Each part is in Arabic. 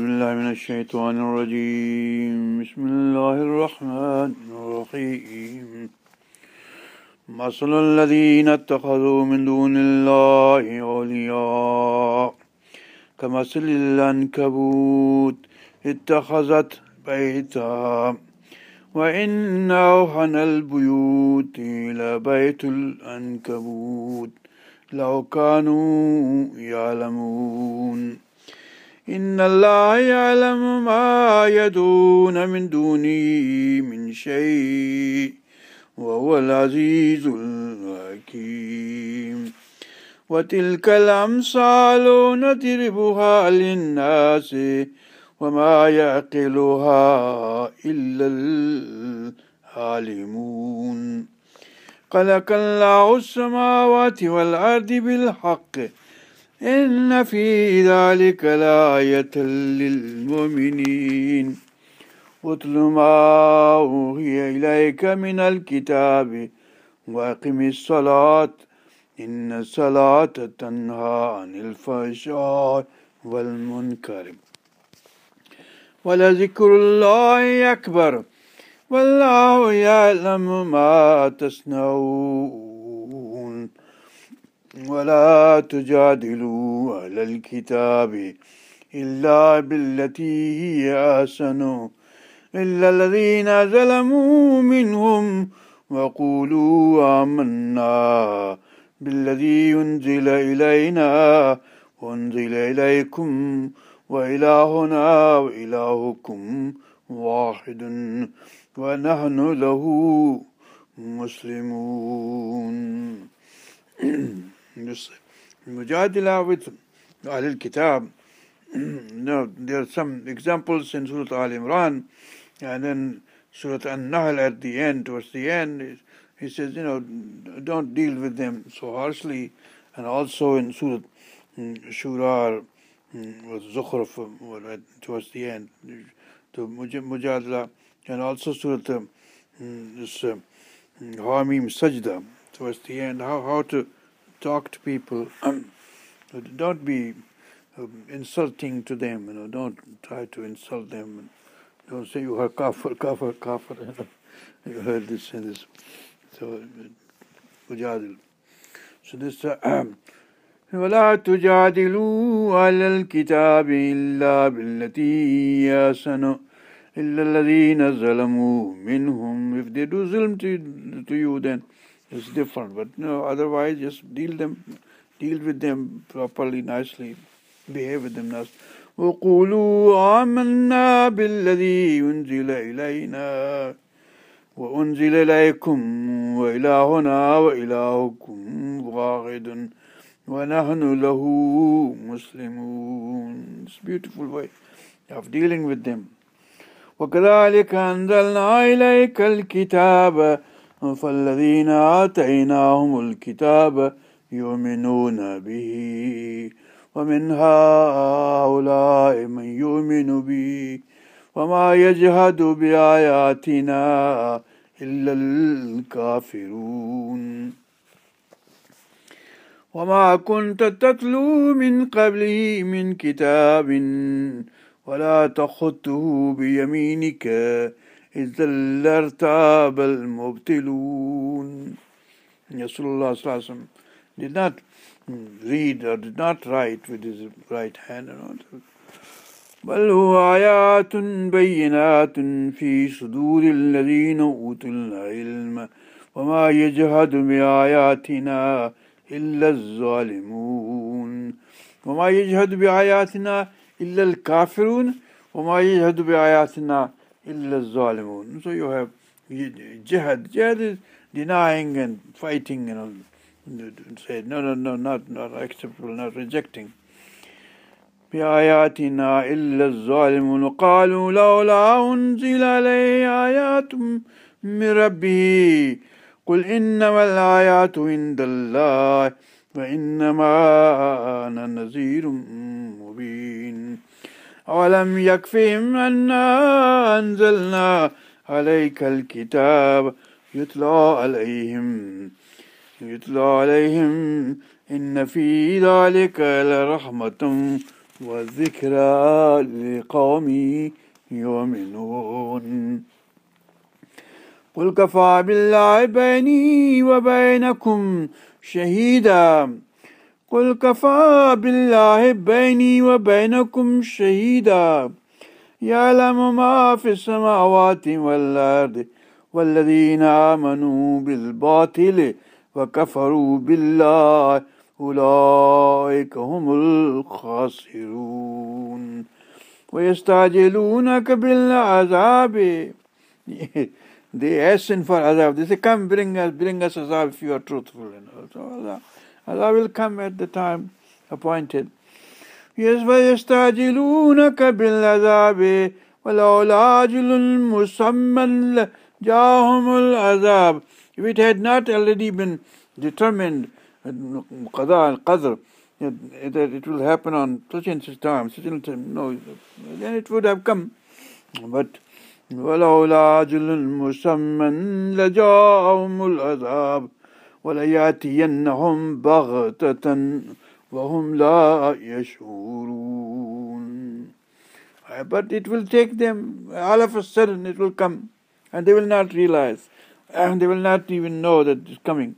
بالله من الشيطان الرجيم. بسم الله الرحمن الرحيم. مثل الذين اتخذوا من دون الله أولياء كمثل العنكبوت اتخذت بيتا. وإن أوهن البيوت لبيت العنكبوت. لو كانوا يعلمون. إن الله يعلم ما يدون من دونه من شيء وهو العزيز الحكيم. وتلك الأمثال نضربها للناس وما يعقلها إلا العالمون. خلق الله السماوات والأرض بالحق إن في ذلك لآية للمؤمنين. اتل ما أوحي إليك من الكتاب وأقم الصلاة. إن الصلاة تنهى عن الفحشاء والمنكر. ولذكر الله أكبر. والله يعلم ما تصنعون. ولا تجادلوا على الكتاب إلا بالتي هي أحسن إلا الذين ظلموا منهم وقولوا آمنا بالذي أنزل إلينا وأنزل إليكم وإلهنا وإلهكم واحد ونحن له مسلمون. Mujadila with Ahlul Kitab. no, there are some examples in Surah Al Imran and then Surah An Nahl at the end, towards the end, he says, you know, don't deal with them so harshly. And also in Surah mm, Shura mm, was Zukhruf towards the end, to Mujadila, and also Surah mm, this uh, Hamim Sajda towards the end, how, how to talk to people. don't be um, insulting to them, you know, don't try to insult them. Don't say you are kafir, kafir, kafir. you heard this and this. So, mujadil. So this, uh, ولا تجادلوا على الكتاب إلا بالتي أحسن إلا الذين ظلموا منهم if they do zulm to, to you then it's different. But no, otherwise just deal them, deal with them properly, nicely, behave with them nicely. وقولوا آمنا بالذي أنزل إلينا وأنزل إليكم وإلهنا وإلهكم واحد ونحن له مسلمون It's a beautiful way of dealing with them وكذلك أنزلنا إليك الكتاب فالذين آتيناهم الكتاب يؤمنون به ومن هؤلاء من يؤمن به وما يجهد بآياتنا إلا الكافرون. وما كنت تتلو من قبله من كتاب ولا تخطه بيمينك إذا لارتاب المبتلون Rasulullah sallallahu did not read or did not write with his right hand. بل هو آيات بينات في صدور الذين أوتوا العلم وما يجهد بآياتنا إلا الظالمون وما يجهد بآياتنا إلا الكافرون وما يجهد بآياتنا إلا الظالمون So you have jihad. Jihad is denying and fighting, you know, say, no, no, no, not, not acceptable, not rejecting. بآياتنا إلا الظالمون قالوا لولا أنزل عليه آيات من ربه قل إنما الآيات عند الله وإنما أنا نذير مبين أولم يكفهم أنا أنزلنا عليك الكتاب يتلى عليهم يتلى عليهم. إن في ذلك لرحمة والذكرى لقوم يؤمنون. قل كفى بالله بيني وبينكم شهيدا. قل كفى بالله بيني وبينكم شهيدا يعلم ما في السماوات والأرض والذين آمنوا بالباطل وكفروا بالله أولئك هم الخاسرون ويستعجلونك بالعذاب They hasten for azab. They say, come bring us, bring us azab if you are truthful. And so Allah, Allah will come at the time appointed. Yes, ويستعجلونك بالعذاب ولولا أجل مسمى جاءهم العذاب. If it had not already been determined, qada and qadr, that it will happen on such and such time, such and such time, no, then it would have come. But ولولا أجل مسمى لجاءهم العذاب ولياتينهم بغتة وهم لا يشعرون But it will take them, all of a sudden it will come, and they will not realize, and they will not even know that it's coming.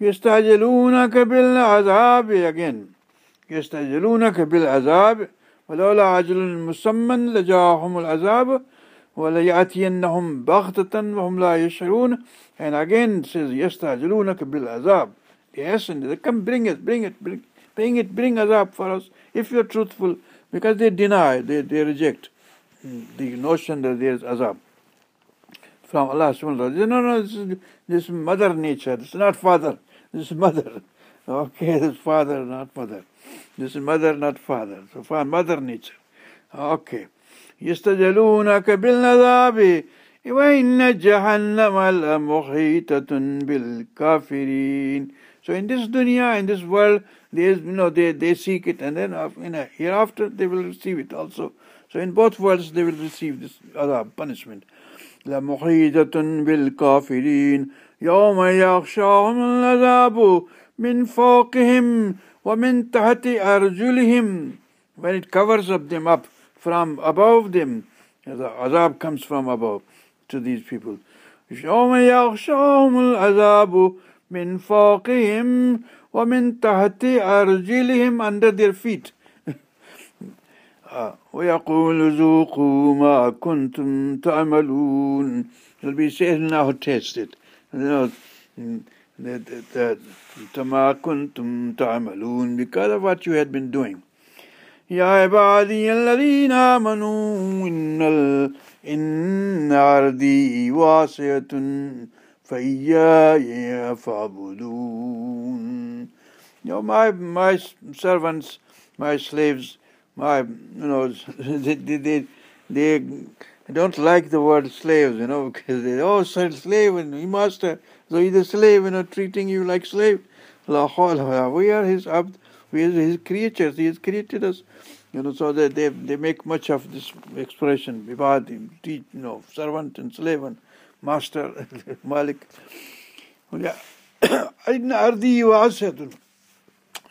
يستعجلونك بالعذاب again يستعجلونك بالعذاب ولولا عجل مسمى لجاءهم العذاب وليأتينهم بغتة وهم لا يشعرون and again says يستعجلونك بالعذاب yes and they come bring it bring it bring, bring it bring azab for us if you're truthful because they deny they, they reject the notion that there is azab from Allah subhanahu wa ta'ala no no this is this is mother nature this is not father this is mother okay this is father not mother this is mother not father so for mother nature okay يستجلونك بالعذاب وإن جهنم لمحيطة بالكافرين So in this dunya, in this world, there is, you know, they, they seek it, and then in a hereafter they will receive it also. So in both worlds they will receive this other punishment. لمحيطة بالكافرين يوم يغشاهم العذاب من فوقهم ومن تحت أرجلهم When it covers up them up from above them. The azab comes from above to these people. يوم يغشاهم العذاب من فوقهم ومن تحت أرجلهم under their feet. ويقول ذوقوا ما كنتم تعملون. It'll be said now taste it. You know, that, that, that, ما كنتم تعملون because of what you had been doing. يا عبادي الذين آمنوا إن, ال... إن أرضي واسعة فإياي فاعبدون You know, my, my servants, my slaves, my, you know, they, they, they don't like the word slaves, you know, because they, oh, slave and master. So he's a slave, you know, treating you like slave. We are his abd. we are his creatures. He has created us. You know, so they, they, they make much of this expression, vivadi, teach, you know, servant and slave and master, malik.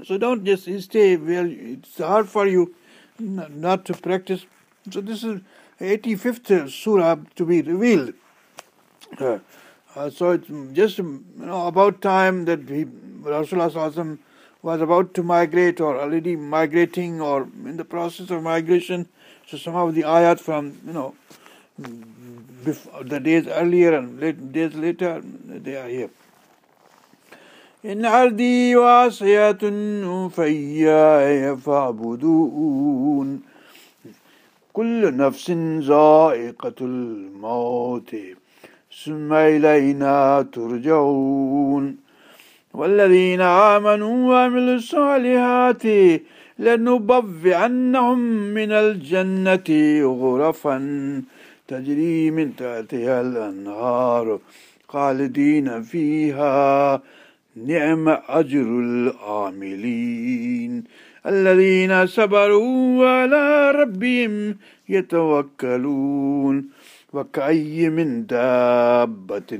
So don't just stay where it's hard for you not to practice. So this is 85th surah to be revealed. Uh, so it's just you know about time that he, Rasulullah was about to migrate or already migrating or in the process of migration. So some of the ayat from, you know, before, the days earlier and late, days later, they are here. إن أرضي واسعة فإياي فاعبدون كل نفس ذائقة الموت ثم إلينا ترجعون والذين آمنوا وعملوا الصالحات لنبوئنهم من الجنة غرفا تجري من تحتها الأنهار خالدين فيها. نعم أجر العاملين الذين صبروا على ربهم يتوكلون. وكأي من دابة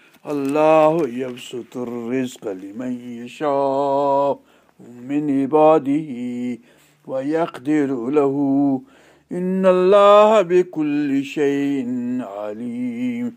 الله يبسط الرزق لمن يشاء من عباده ويقدر له. إن الله بكل شيء عليم.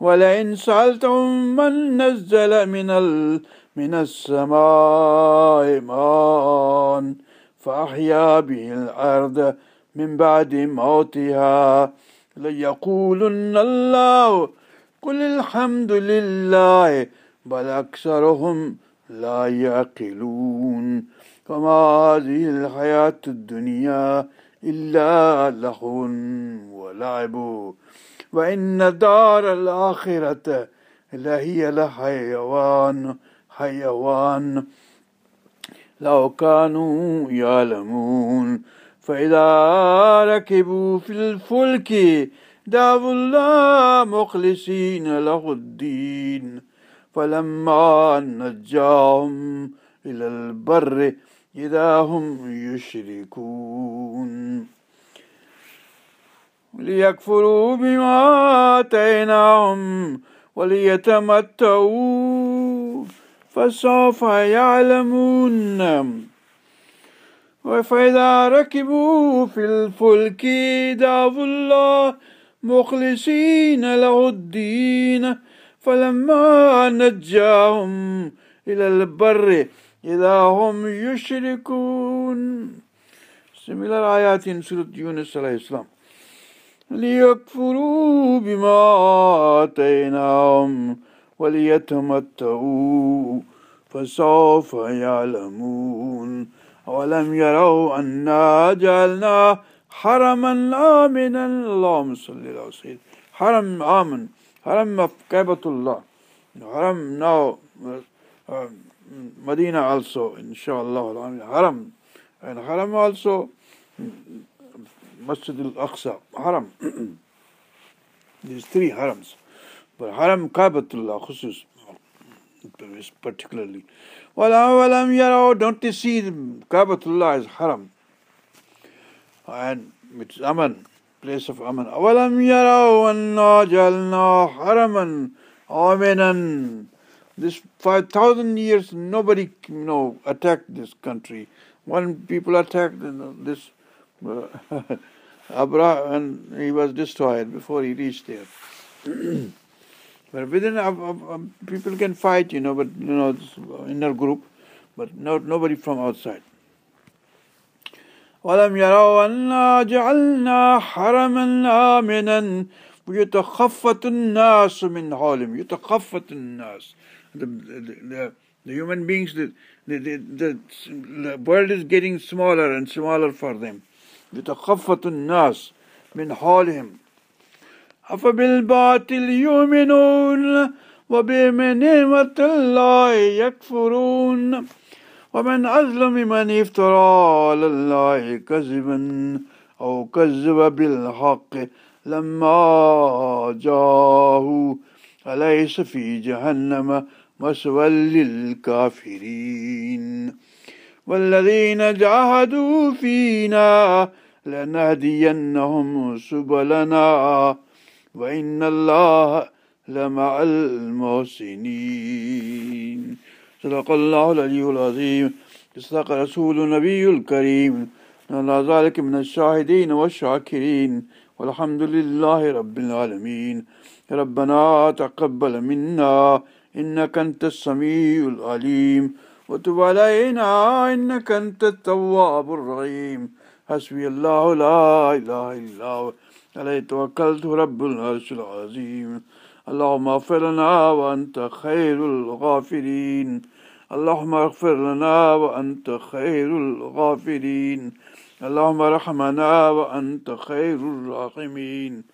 ولئن سألتهم من نزل من ال من السماء ماء فأحيا به الأرض من بعد موتها. ليقولن الله قل الحمد لله بل أكثرهم لا يعقلون. وما هذه الحياة الدنيا إلا لهو ولعب. وإن دار الآخرة لهي لحيوان حيوان. لو كانوا يعلمون. فإذا ركبوا في الفلك دعوا الله مخلصين له الدين. فلما نجاهم إلى البر إذا هم يشركون. ليكفروا بما آتيناهم وليتمتعوا فسوف يعلمون. فإذا ركبوا في الفلك دعوا الله مخلصين له الدين. فلما نجاهم إلى البر إذا هم يشركون. Similar ayat Surah Yunus alayhi salam. ليكفروا بما آتيناهم وليتمتعوا فسوف يعلمون. أولم يروا أنا جعلنا حرما آمنا. اللهم صل على سيد حرم آمن. حرم كعبة الله. حرم now Medina also إن شاء الله حرم. and حرم also مسجد الأقصى. حرم. These three harams but حرم كعبة الله خصوصا particularly. ولا ولم don't you see كعبة الله is حرم. And it's aman place of aman awalam yaraw anna jalna haraman aminan this 5,000 years, nobody, you know, attacked this country. One people attacked you this uh, Abra, and he was destroyed before he reached there. but within uh, uh, people can fight, you know, but you know, inner group, but not nobody from outside. ولم يروا أنا جعلنا حرما آمنا. ويتخفت الناس من حولهم يتخفت الناس. The, the, the human beings, the, the, the, the world is getting smaller and smaller for them. يتخفت الناس من حولهم. أفبالباطل يؤمنون وبنعمة الله يكفرون. ومن أظلم من افترى على الله كذبا أو كذب بالحق لما جاءه. أليس في جهنم مسوى للكافرين؟ والذين جاهدوا فينا لنهدينهم سبلنا وإن الله لمع المحسنين. صدق الله العلي العظيم. صدق رسول النبي الكريم. على ذلك من الشاهدين والشاكرين. والحمد لله رب العالمين. ربنا تقبل منا. إنك أنت السميع العليم. وتب علينا. إنك أنت التواب الرحيم. حسبي الله لا إله إلا هو. عليه توكلت رب العرش العظيم. اللهم اغفر لنا وأنت خير الغافرين اللهم اغفر لنا وأنت خير الغافرين اللهم ارحمنا وأنت خير الراحمين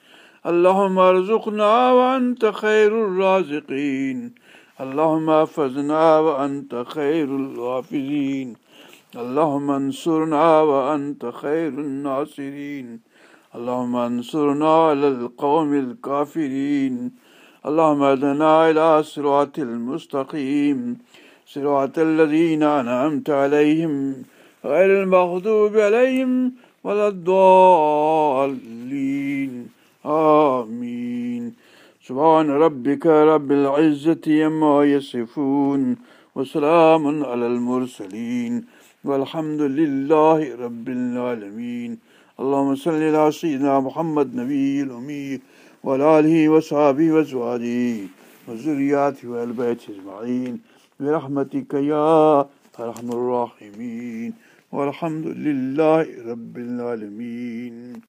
اللهم ارزقنا وأنت خير الرازقين اللهم احفظنا وأنت خير الحافظين اللهم انصرنا وأنت خير الناصرين اللهم انصرنا على القوم الكافرين اللهم اهدنا إلى صراط المستقيم. صراط الذين أنعمت عليهم غير المغضوب عليهم ولا الضالين. آمين. سبحان ربك رب العزة يما يصفون وسلام على المرسلين. والحمد لله رب العالمين. اللهم صل على سيدنا محمد نبي الأمي وعلى آله وصحبه وأزواجه وذرياته بيته أجمعين. برحمتك يا أرحم الراحمين. والحمد لله رب العالمين.